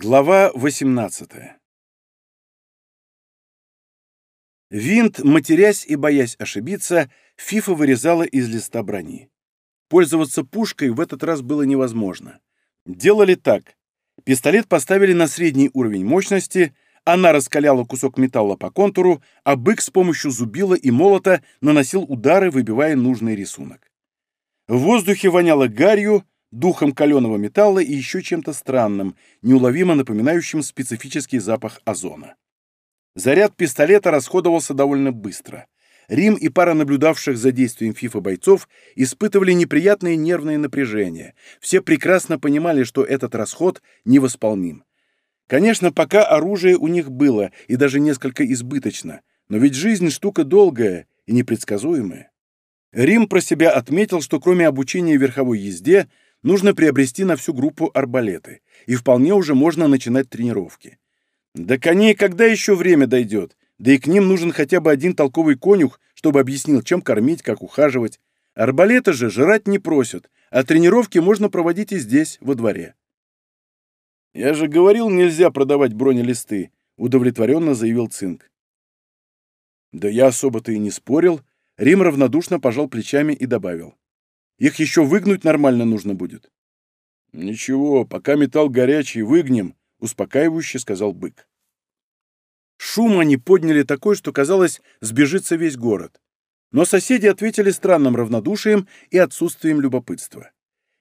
Глава 18 Винт, матерясь и боясь ошибиться, Фифа вырезала из листа брони. Пользоваться пушкой в этот раз было невозможно. Делали так. Пистолет поставили на средний уровень мощности, она раскаляла кусок металла по контуру, а бык с помощью зубила и молота наносил удары, выбивая нужный рисунок. В воздухе воняло гарью, духом каленого металла и еще чем-то странным, неуловимо напоминающим специфический запах озона. Заряд пистолета расходовался довольно быстро. Рим и пара наблюдавших за действием ФИФА бойцов испытывали неприятное нервное напряжение. Все прекрасно понимали, что этот расход невосполним. Конечно, пока оружие у них было, и даже несколько избыточно, но ведь жизнь штука долгая и непредсказуемая. Рим про себя отметил, что кроме обучения верховой езде, нужно приобрести на всю группу арбалеты, и вполне уже можно начинать тренировки. До коней когда еще время дойдет? Да и к ним нужен хотя бы один толковый конюх, чтобы объяснил, чем кормить, как ухаживать. Арбалеты же жрать не просят, а тренировки можно проводить и здесь, во дворе. «Я же говорил, нельзя продавать бронелисты», — удовлетворенно заявил Цинк. «Да я особо-то и не спорил», — Рим равнодушно пожал плечами и добавил. Их еще выгнуть нормально нужно будет. Ничего, пока металл горячий, выгнем, успокаивающе сказал бык. Шум они подняли такой, что, казалось, сбежится весь город. Но соседи ответили странным равнодушием и отсутствием любопытства.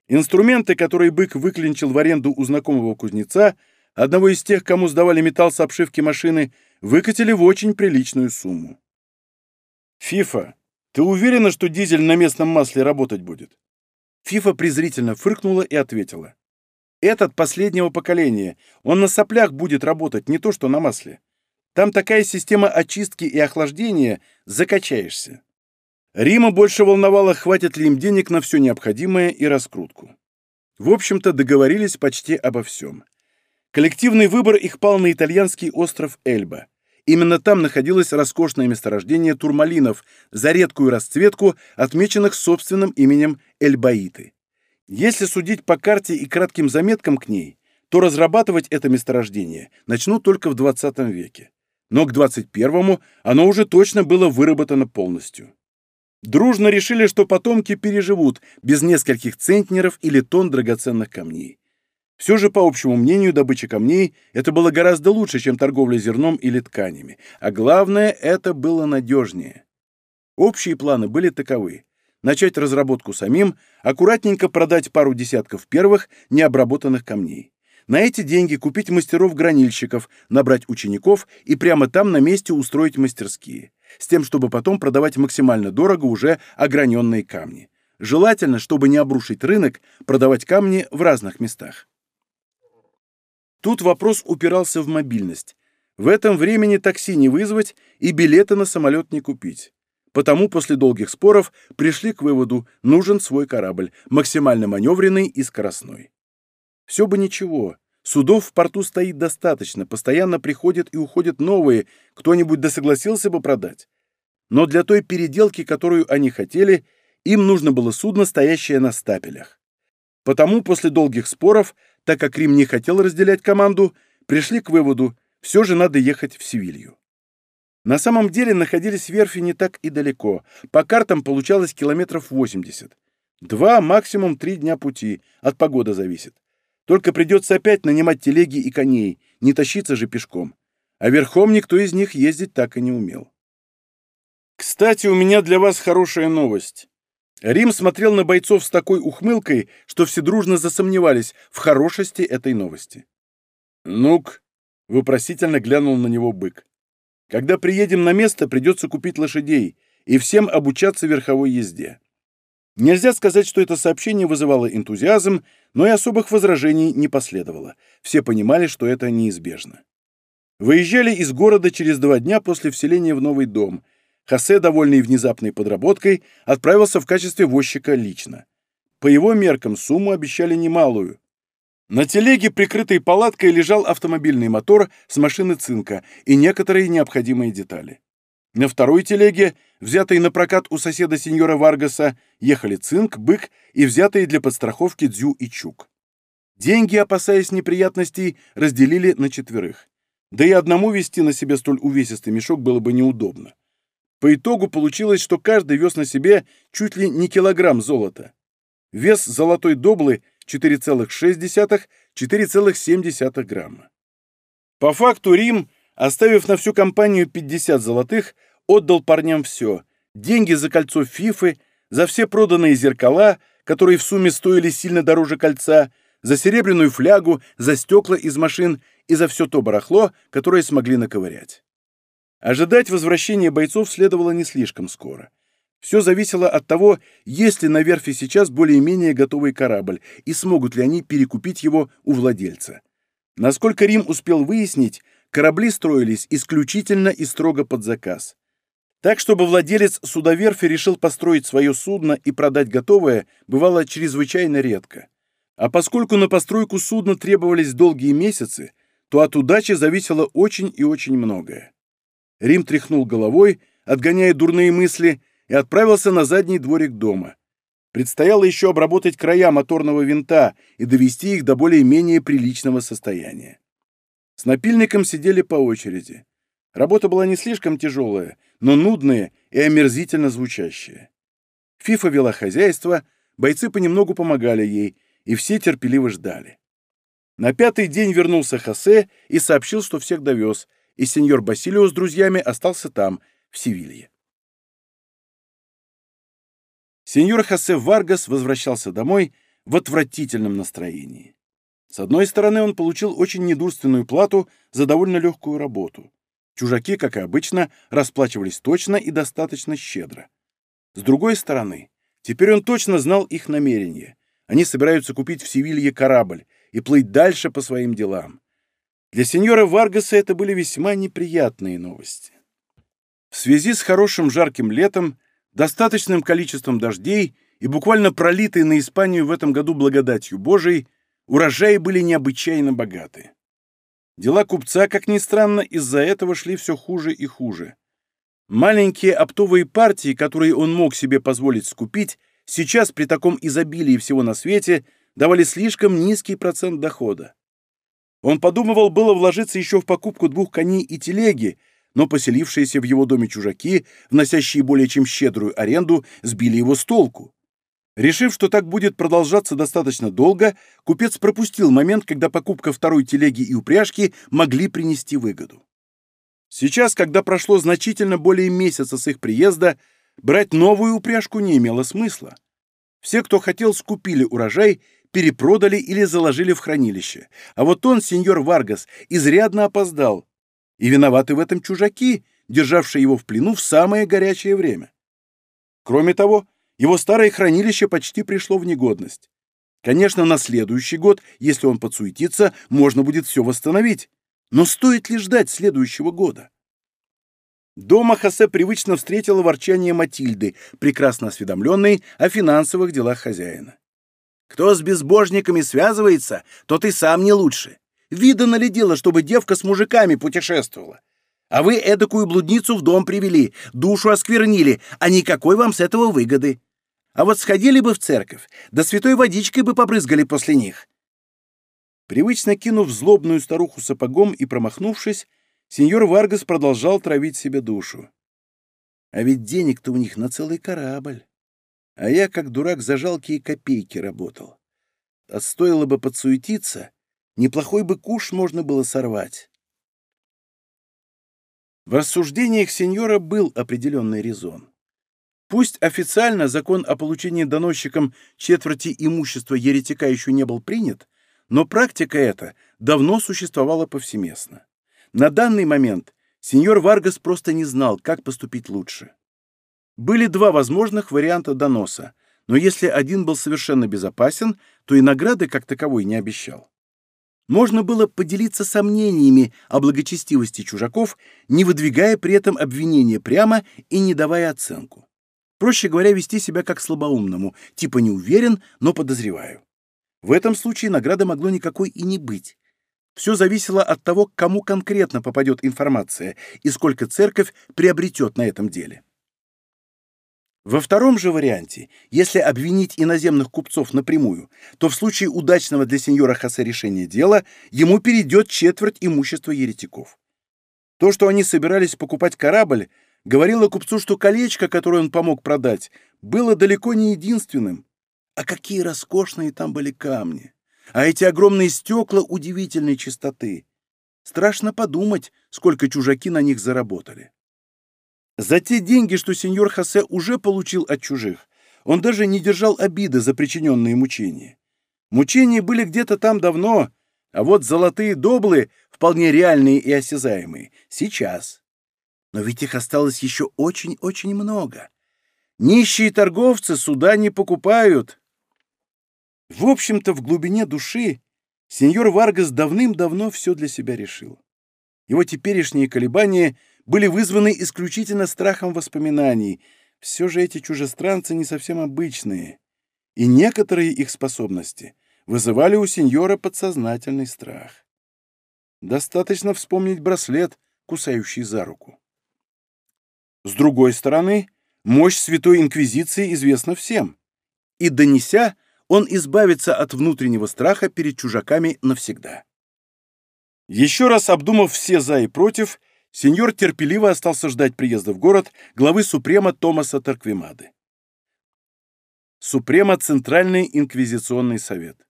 Инструменты, которые бык выклинчил в аренду у знакомого кузнеца, одного из тех, кому сдавали металл с обшивки машины, выкатили в очень приличную сумму. «Фифа, ты уверена, что дизель на местном масле работать будет?» Фифа презрительно фыркнула и ответила. «Этот последнего поколения. Он на соплях будет работать, не то что на масле. Там такая система очистки и охлаждения, закачаешься». Рима больше волновало, хватит ли им денег на все необходимое и раскрутку. В общем-то, договорились почти обо всем. Коллективный выбор их пал на итальянский остров Эльба. Именно там находилось роскошное месторождение турмалинов за редкую расцветку, отмеченных собственным именем Эльбаиты. Если судить по карте и кратким заметкам к ней, то разрабатывать это месторождение начнут только в 20 веке. Но к 21-му оно уже точно было выработано полностью. Дружно решили, что потомки переживут без нескольких центнеров или тонн драгоценных камней. Все же, по общему мнению, добыча камней – это было гораздо лучше, чем торговля зерном или тканями. А главное, это было надежнее. Общие планы были таковы. Начать разработку самим, аккуратненько продать пару десятков первых необработанных камней. На эти деньги купить мастеров-гранильщиков, набрать учеников и прямо там на месте устроить мастерские. С тем, чтобы потом продавать максимально дорого уже ограненные камни. Желательно, чтобы не обрушить рынок, продавать камни в разных местах. Тут вопрос упирался в мобильность. В этом времени такси не вызвать и билеты на самолет не купить. Потому после долгих споров пришли к выводу, нужен свой корабль, максимально маневренный и скоростной. Все бы ничего. Судов в порту стоит достаточно, постоянно приходят и уходят новые, кто-нибудь досогласился бы продать. Но для той переделки, которую они хотели, им нужно было судно, стоящее на стапелях. Потому после долгих споров так как Рим не хотел разделять команду, пришли к выводу, все же надо ехать в Севилью. На самом деле находились верфи не так и далеко, по картам получалось километров 80. Два, максимум три дня пути, от погоды зависит. Только придется опять нанимать телеги и коней, не тащиться же пешком. А верхом никто из них ездить так и не умел. Кстати, у меня для вас хорошая новость. Рим смотрел на бойцов с такой ухмылкой, что все дружно засомневались в хорошести этой новости. «Ну-ка», — вопросительно глянул на него бык. «Когда приедем на место, придется купить лошадей и всем обучаться верховой езде». Нельзя сказать, что это сообщение вызывало энтузиазм, но и особых возражений не последовало. Все понимали, что это неизбежно. Выезжали из города через два дня после вселения в новый дом — Хосе, довольный внезапной подработкой, отправился в качестве возчика лично. По его меркам сумму обещали немалую. На телеге, прикрытой палаткой, лежал автомобильный мотор с машины цинка и некоторые необходимые детали. На второй телеге, взятой на прокат у соседа сеньора Варгаса, ехали цинк, бык и взятые для подстраховки дзю и чук. Деньги, опасаясь неприятностей, разделили на четверых. Да и одному вести на себе столь увесистый мешок было бы неудобно. По итогу получилось, что каждый вез на себе чуть ли не килограмм золота. Вес золотой доблы 4,6-4,7 грамма. По факту Рим, оставив на всю компанию 50 золотых, отдал парням все. Деньги за кольцо Фифы, за все проданные зеркала, которые в сумме стоили сильно дороже кольца, за серебряную флягу, за стекла из машин и за все то барахло, которое смогли наковырять. Ожидать возвращения бойцов следовало не слишком скоро. Все зависело от того, есть ли на верфи сейчас более-менее готовый корабль и смогут ли они перекупить его у владельца. Насколько Рим успел выяснить, корабли строились исключительно и строго под заказ. Так, чтобы владелец судоверфи решил построить свое судно и продать готовое, бывало чрезвычайно редко. А поскольку на постройку судна требовались долгие месяцы, то от удачи зависело очень и очень многое. Рим тряхнул головой, отгоняя дурные мысли, и отправился на задний дворик дома. Предстояло еще обработать края моторного винта и довести их до более-менее приличного состояния. С напильником сидели по очереди. Работа была не слишком тяжелая, но нудная и омерзительно звучащая. Фифа вела хозяйство, бойцы понемногу помогали ей, и все терпеливо ждали. На пятый день вернулся Хосе и сообщил, что всех довез, и сеньор Басилио с друзьями остался там, в Севилье. Сеньор Хосе Варгас возвращался домой в отвратительном настроении. С одной стороны, он получил очень недурственную плату за довольно легкую работу. Чужаки, как и обычно, расплачивались точно и достаточно щедро. С другой стороны, теперь он точно знал их намерения. Они собираются купить в Севилье корабль и плыть дальше по своим делам. Для сеньора Варгаса это были весьма неприятные новости. В связи с хорошим жарким летом, достаточным количеством дождей и буквально пролитой на Испанию в этом году благодатью Божией, урожаи были необычайно богаты. Дела купца, как ни странно, из-за этого шли все хуже и хуже. Маленькие оптовые партии, которые он мог себе позволить скупить, сейчас при таком изобилии всего на свете давали слишком низкий процент дохода. Он подумывал было вложиться еще в покупку двух коней и телеги, но поселившиеся в его доме чужаки, вносящие более чем щедрую аренду, сбили его с толку. Решив, что так будет продолжаться достаточно долго, купец пропустил момент, когда покупка второй телеги и упряжки могли принести выгоду. Сейчас, когда прошло значительно более месяца с их приезда, брать новую упряжку не имело смысла. Все, кто хотел, скупили урожай перепродали или заложили в хранилище. А вот он, сеньор Варгас, изрядно опоздал. И виноваты в этом чужаки, державшие его в плену в самое горячее время. Кроме того, его старое хранилище почти пришло в негодность. Конечно, на следующий год, если он подсуетится, можно будет все восстановить. Но стоит ли ждать следующего года? Дома Хосе привычно встретила ворчание Матильды, прекрасно осведомленной о финансовых делах хозяина. Кто с безбожниками связывается, тот и сам не лучше. Видано ли дело, чтобы девка с мужиками путешествовала? А вы эдакую блудницу в дом привели, душу осквернили, а никакой вам с этого выгоды. А вот сходили бы в церковь, да святой водичкой бы побрызгали после них. Привычно кинув злобную старуху сапогом и промахнувшись, сеньор Варгас продолжал травить себе душу. А ведь денег-то у них на целый корабль. А я, как дурак, за жалкие копейки работал. А стоило бы подсуетиться, неплохой бы куш можно было сорвать. В рассуждениях сеньора был определенный резон. Пусть официально закон о получении доносчикам четверти имущества еретика еще не был принят, но практика эта давно существовала повсеместно. На данный момент сеньор Варгас просто не знал, как поступить лучше. Были два возможных варианта доноса, но если один был совершенно безопасен, то и награды как таковой не обещал. Можно было поделиться сомнениями о благочестивости чужаков, не выдвигая при этом обвинения прямо и не давая оценку. Проще говоря, вести себя как слабоумному, типа не уверен, но подозреваю. В этом случае награды могло никакой и не быть. Все зависело от того, кому конкретно попадет информация и сколько церковь приобретет на этом деле. Во втором же варианте, если обвинить иноземных купцов напрямую, то в случае удачного для сеньора Хосе решения дела ему перейдет четверть имущества еретиков. То, что они собирались покупать корабль, говорило купцу, что колечко, которое он помог продать, было далеко не единственным. А какие роскошные там были камни! А эти огромные стекла удивительной чистоты! Страшно подумать, сколько чужаки на них заработали. За те деньги, что сеньор Хосе уже получил от чужих, он даже не держал обиды за причиненные мучения. Мучения были где-то там давно, а вот золотые доблы, вполне реальные и осязаемые, сейчас. Но ведь их осталось еще очень-очень много. Нищие торговцы суда не покупают. В общем-то, в глубине души сеньор Варгас давным-давно все для себя решил. Его теперешние колебания были вызваны исключительно страхом воспоминаний. Все же эти чужестранцы не совсем обычные, и некоторые их способности вызывали у сеньора подсознательный страх. Достаточно вспомнить браслет, кусающий за руку. С другой стороны, мощь Святой Инквизиции известна всем, и, донеся, он избавится от внутреннего страха перед чужаками навсегда. Еще раз обдумав все «за» и «против», сеньор терпеливо остался ждать приезда в город главы Супрема Томаса Тарквимады. Супрема – Центральный Инквизиционный Совет.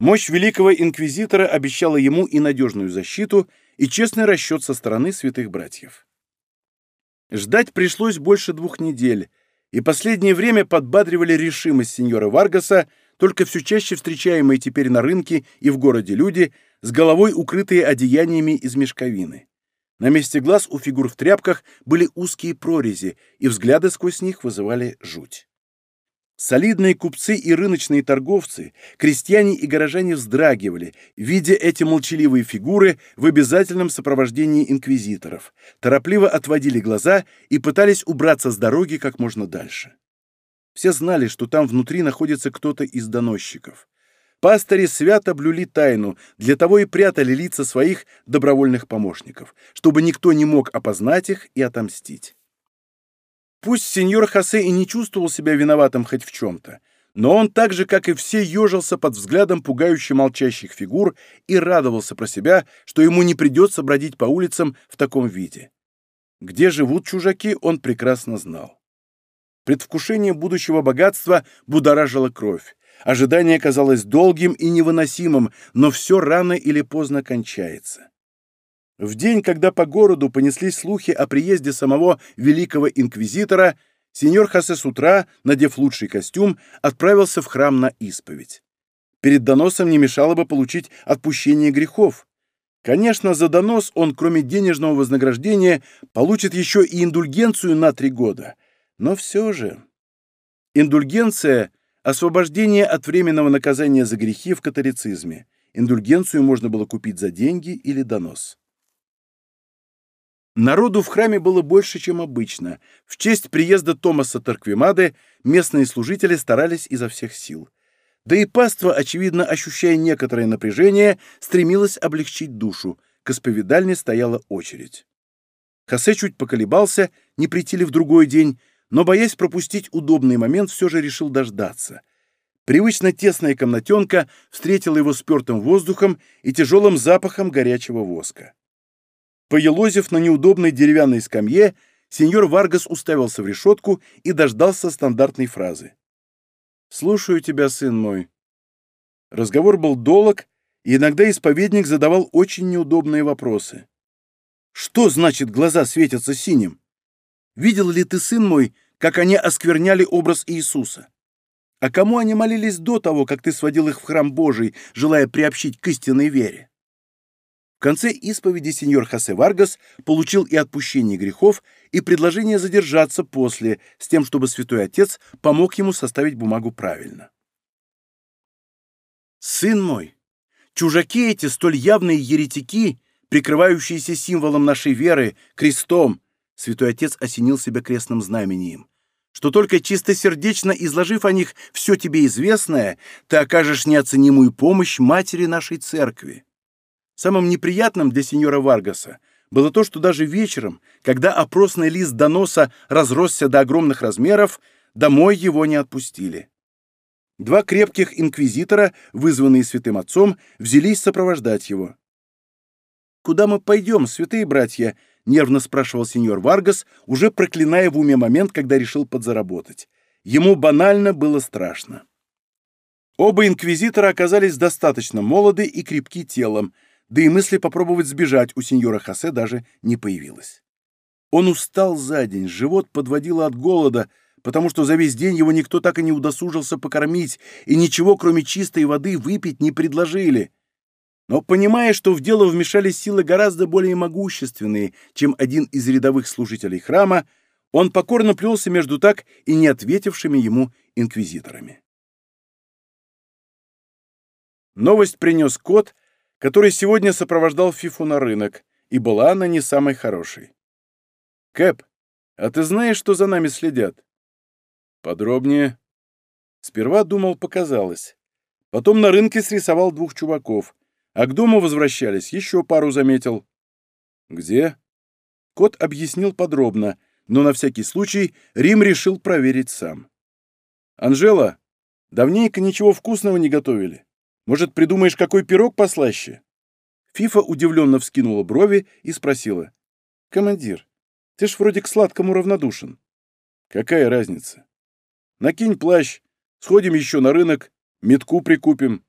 Мощь великого инквизитора обещала ему и надежную защиту, и честный расчет со стороны святых братьев. Ждать пришлось больше двух недель, и последнее время подбадривали решимость сеньора Варгаса, только все чаще встречаемые теперь на рынке и в городе люди, с головой укрытые одеяниями из мешковины. На месте глаз у фигур в тряпках были узкие прорези, и взгляды сквозь них вызывали жуть. Солидные купцы и рыночные торговцы, крестьяне и горожане вздрагивали, видя эти молчаливые фигуры в обязательном сопровождении инквизиторов, торопливо отводили глаза и пытались убраться с дороги как можно дальше. Все знали, что там внутри находится кто-то из доносчиков. Пастыри свято блюли тайну, для того и прятали лица своих добровольных помощников, чтобы никто не мог опознать их и отомстить. Пусть сеньор Хосе и не чувствовал себя виноватым хоть в чем-то, но он так же, как и все, ежился под взглядом пугающе молчащих фигур и радовался про себя, что ему не придется бродить по улицам в таком виде. Где живут чужаки, он прекрасно знал. Предвкушение будущего богатства будоражило кровь. Ожидание казалось долгим и невыносимым, но все рано или поздно кончается. В день, когда по городу понеслись слухи о приезде самого великого инквизитора, сеньор Хосе с утра, надев лучший костюм, отправился в храм на исповедь. Перед доносом не мешало бы получить отпущение грехов. Конечно, за донос он, кроме денежного вознаграждения, получит еще и индульгенцию на три года. Но все же... Индульгенция — освобождение от временного наказания за грехи в католицизме. Индульгенцию можно было купить за деньги или донос. Народу в храме было больше, чем обычно. В честь приезда Томаса Тарквимады местные служители старались изо всех сил. Да и паства, очевидно, ощущая некоторое напряжение, стремилась облегчить душу. К исповедальне стояла очередь. Хосе чуть поколебался, не прийти ли в другой день, но, боясь пропустить удобный момент, все же решил дождаться. Привычно тесная комнатенка встретила его спертым воздухом и тяжелым запахом горячего воска. Поелозив на неудобной деревянной скамье, сеньор Варгас уставился в решетку и дождался стандартной фразы. «Слушаю тебя, сын мой». Разговор был долг, и иногда исповедник задавал очень неудобные вопросы. «Что значит глаза светятся синим? Видел ли ты, сын мой, как они оскверняли образ Иисуса? А кому они молились до того, как ты сводил их в храм Божий, желая приобщить к истинной вере?» конце исповеди сеньор Хосе Варгас получил и отпущение грехов, и предложение задержаться после, с тем, чтобы святой отец помог ему составить бумагу правильно. «Сын мой, чужаки эти, столь явные еретики, прикрывающиеся символом нашей веры, крестом, святой отец осенил себя крестным знамением, что только чистосердечно изложив о них все тебе известное, ты окажешь неоценимую помощь матери нашей церкви. Самым неприятным для сеньора Варгаса было то, что даже вечером, когда опросный лист доноса разросся до огромных размеров, домой его не отпустили. Два крепких инквизитора, вызванные святым отцом, взялись сопровождать его. «Куда мы пойдем, святые братья?» — нервно спрашивал сеньор Варгас, уже проклиная в уме момент, когда решил подзаработать. Ему банально было страшно. Оба инквизитора оказались достаточно молоды и крепки телом, да и мысли попробовать сбежать у сеньора Хосе даже не появилось. Он устал за день, живот подводило от голода, потому что за весь день его никто так и не удосужился покормить, и ничего, кроме чистой воды, выпить не предложили. Но, понимая, что в дело вмешались силы гораздо более могущественные, чем один из рядовых служителей храма, он покорно плелся между так и не ответившими ему инквизиторами. Новость принес кот, который сегодня сопровождал Фифу на рынок, и была она не самой хорошей. «Кэп, а ты знаешь, что за нами следят?» «Подробнее». Сперва думал, показалось. Потом на рынке срисовал двух чуваков, а к дому возвращались, еще пару заметил. «Где?» Кот объяснил подробно, но на всякий случай Рим решил проверить сам. «Анжела, давненько ничего вкусного не готовили. Может, придумаешь, какой пирог послаще?» Фифа удивленно вскинула брови и спросила. «Командир, ты ж вроде к сладкому равнодушен». «Какая разница? Накинь плащ, сходим еще на рынок, метку прикупим».